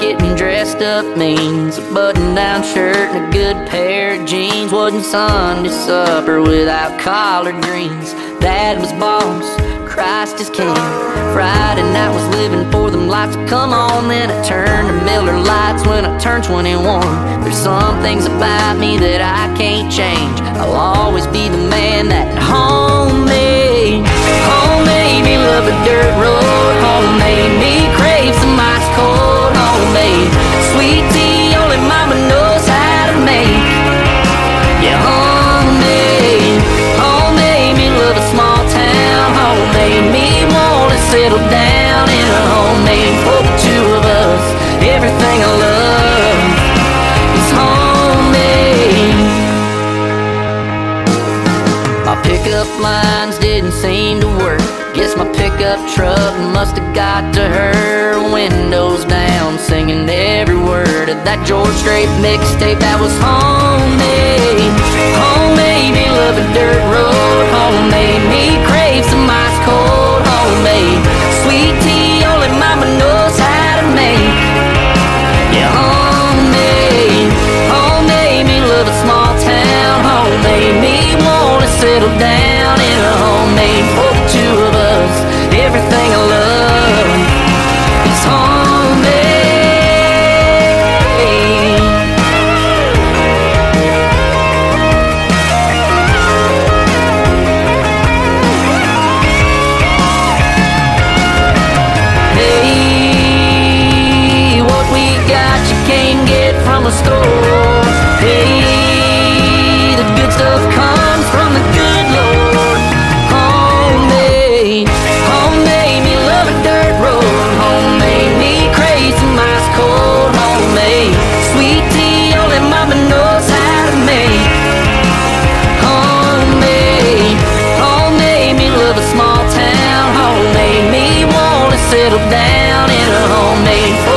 getting dressed up means a button down shirt and a good pair of jeans. Wasn't Sunday supper without collard greens. Dad was boss, Christ is king. Friday night was living for them lights. Come on, then I turned to Miller Lites when I turned 21. There's some things about me that I can't change. I'll always be the man that home lines didn't seem to work. Guess my pickup truck must have got to her. Windows down, singing every word of that George Strait mixtape that was. Homemade from a store. Hey, the good stuff comes from the good Lord. Homemade, homemade me love a dirt road. Homemade me crazy, mice cold. Homemade sweet tea, only mama knows how to make. Homemade, homemade me love a small town. Homemade me wanna settle down in a homemade.